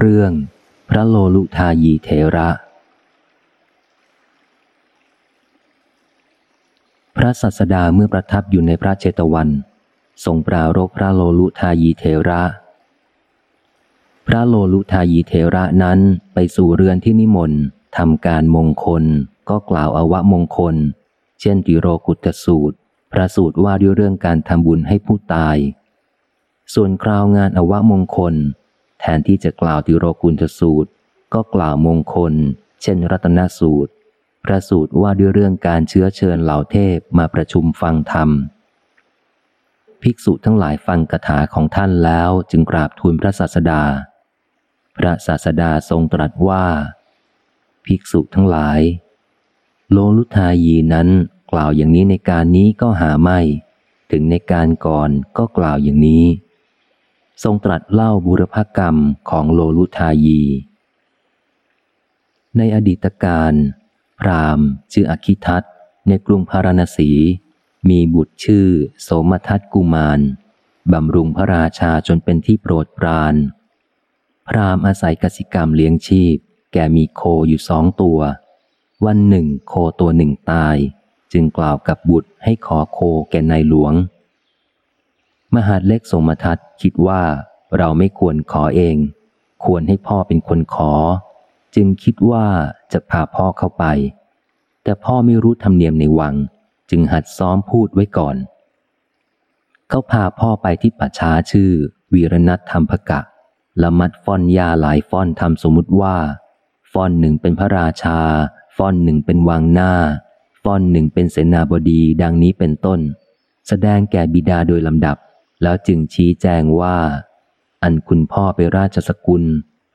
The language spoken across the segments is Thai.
เรื่อง พระโลลุทายีเทระ พระสัสดาเมื่อประทับอยู่ในพระเจตวันทรงปรารบพระโลลุทายีเทระ พระโลลุทายีเทระนั้นไปสู่เรือนที่นิมนต์ทำการมงคลก็กล่าวอาวะมงคล เช่นติโรกุตสูตร พระสูตรว่าด้วยเรื่องการทำบุญให้ผู้ตาย ส่วนคราวงานอวะมงคล แทนที่จะกล่าวติโรกุตสูตร ก็กล่าวมงคล เช่นรัตนสูตร พระสูตรว่าด้วยเรื่องการเชื้อเชิญเหล่าเทพมาประชุมฟังธรรม ภิกษุทั้งหลายฟังคาถาของท่านแล้วจึงกราบทูลพระศาสดา พระศาสดาทรงตรัสว่า ภิกษุทั้งหลาย โลลุทายีนั้นกล่าวอย่างนี้ในการนี้ก็หาไม่ ถึงในการก่อนก็กล่าวอย่างนี้ ทรงตรัสเล่าบุรพกรรมของโลลุทายี ในอดีตการพรามชื่ออคิทัตในกรุงพาราณสี มีบุตรชื่อ โสมทัตกุมารบำรุงพระราชาจนเป็นที่โปรดปราน พรามอาศัยกสิกรรมเลี้ยงชีพ แกมีโคอยู่สองตัว วันหนึ่งโคตัวหนึ่งตาย จึงกล่าวกับบุตรให้ขอโคแก่นายหลวง มหาดเล็กสมทัตคิดว่าเราไม่ควรขอเอง ควรให้พ่อเป็นคนขอ จึงคิดว่าจะพาพ่อเข้าไป แต่พ่อไม่รู้ธรรมเนียมในวัง จึงหัดซ้อมพูดไว้ก่อน เขาพาพ่อไปที่ป่าช้าชื่อ วีรนัทธรรมภกะละมัดฟ้อนยาหลายฟ้อนทำสมมุติว่าฟ้อนหนึ่งเป็นพระราชาฟ้อนหนึ่งเป็นวังหน้าฟ้อนหนึ่งเป็นเสนาบดีดังนี้เป็นต้น แสดงแก่บิดาโดยลำดับ แล้วจึงชี้แจงว่า อันคุณพ่อไปราชสกุล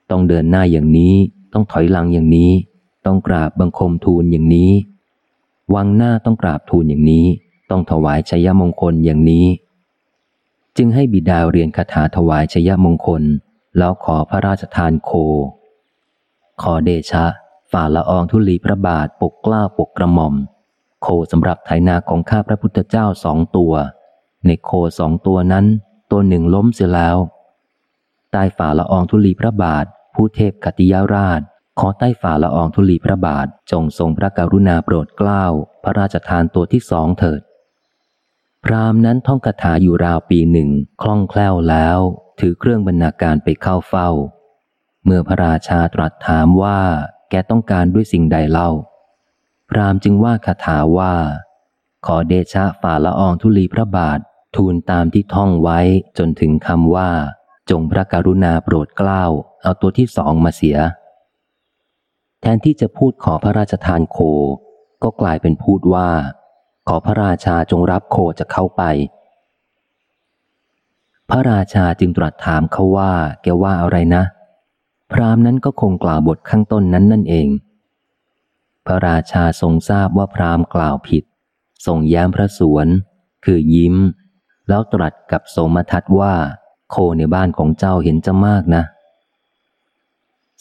ต้องเดินหน้าอย่างนี้ ต้องถอยหลังอย่างนี้ ต้องกราบบังคมทูลอย่างนี้ วังหน้าต้องกราบทูลอย่างนี้ ต้องถวายชยมงคลอย่างนี้ จึงให้บิดาเรียนคาถาถวายชยมงคล แล้วขอพระราชทานโค ขอเดชะ ฝ่าละอองทุลีพระบาทปกกล้าปกกระหม่อม โคสำหรับไถนาของข้าพระพุทธเจ้าสองตัว ในโคสองตัวนั้น ตัวหนึ่งล้มเสียแล้ว ใต้ฝ่าละอองทุลีพระบาท ผู้เทพคติยาราช ขอใต้ฝ่าละอองธุลีพระบาทจงทรงพระกรุณาโปรดเกล้า พระราชทานตัวที่สองเถิด พรามนั้นท่องคาถาอยู่ราวปีหนึ่งคล่องแคล่วแล้ว ถือเครื่องบรรณาการไปเข้าเฝ้า เมื่อพระราชาตรัสถามว่าแกต้องการด้วยสิ่งใดเล่า พรามจึงว่าคาถาว่า ขอเดชะฝ่าละอองธุลีพระบาท ทูลตามที่ท่องไว้จนถึงคำว่า จงพระกรุณาโปรดเกล้า เอาตัวที่สองมาเสีย แทนที่จะพูดขอพระราชทานโค ก็กลายเป็นพูดว่า ขอพระราชาจงรับโคจะเข้าไป พระราชาจึงตรัสถามเขาว่า แกว่าอะไรนะ พรามนั้นก็คงกล่าวบทข้างต้นนั้นนั่นเอง พระราชาทรงทราบว่าพรามกล่าวผิดทรงย้มพระสวน คือยิ้ม แล้วตรัสกับสมทัตว่า โคในบ้านของเจ้าเห็นจะมากนะ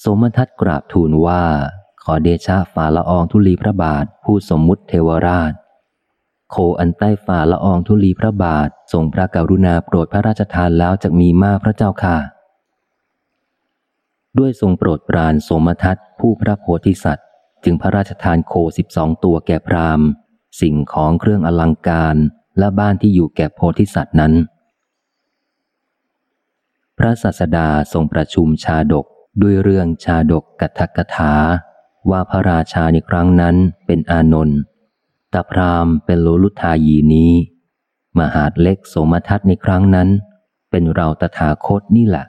สมทัตกราบทูลว่า ขอเดชะฝ่าละอองทุลีพระบาท ผู้สมมุติเทวราช โคอันใต้ฝ่าละอองทุลีพระบาททรงพระกรุณาโปรดพระราชทานแล้วจะมีมากพระเจ้าค่ะ ด้วยทรงโปรดปรานสมทัตผู้พระโพธิสัตว์ จึงพระราชทานโคสิบสองตัวแก่พรามสิ่งของเครื่องอลังการ และบ้านที่อยู่แก่โพธิสัตว์นั้น พระสัสดาทรงประชุมชาดกด้วยเรื่องชาดกกัทกถา ว่าพระราชาในครั้งนั้นเป็นอานนท์ตาพรามเป็นโลลุทายีนี้ มหาดเล็กโสมทัศในครั้งนั้น เป็นเราตถาคตนี่แหละ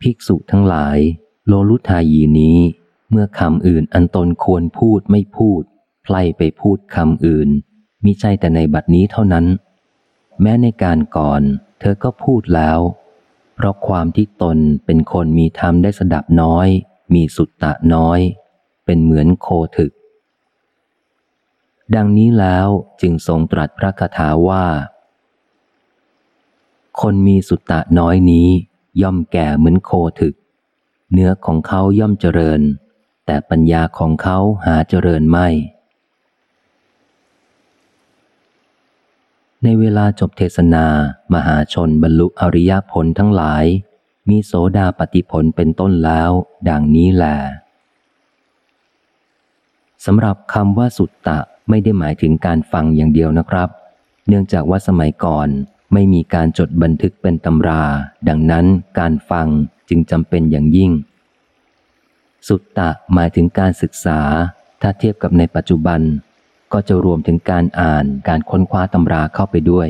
ภิกษุทั้งหลาย โลลุทายีนี้เมื่อคำอื่นอันตนควรพูดไม่พูด ไพลไปพูดคำอื่น มิใช่แต่ในบัดนี้เท่านั้น แม้ในการก่อน เธอก็พูดแล้ว เพราะความที่ตนเป็นคนมีธรรมได้สดับน้อย มีสุตตะน้อย เป็นเหมือนโคถึก ดังนี้แล้วจึงทรงตรัสพระคาถาว่า คนมีสุตตะน้อยนี้ ย่อมแก่เหมือนโคถึก เนื้อของเขาย่อมเจริญ แต่ปัญญาของเขาหาเจริญไม่ ในเวลาจบเทศนา มหาชนบรรลุอริยผลทั้งหลาย มีโสดาปฏิผลเป็นต้นแล้ว ดังนี้แหละสำหรับคำว่าสุตตะไม่ได้หมายถึงการฟังอย่างเดียวนะครับ เนื่องจากว่าสมัยก่อนไม่มีการจดบันทึกเป็นตำรา ดังนั้นการฟังจึงจำเป็นอย่างยิ่ง สุตตะหมายถึงการศึกษา ถ้าเทียบกับในปัจจุบัน ก็จะรวมถึงการอ่านการค้นคว้าตำราเข้าไปด้วย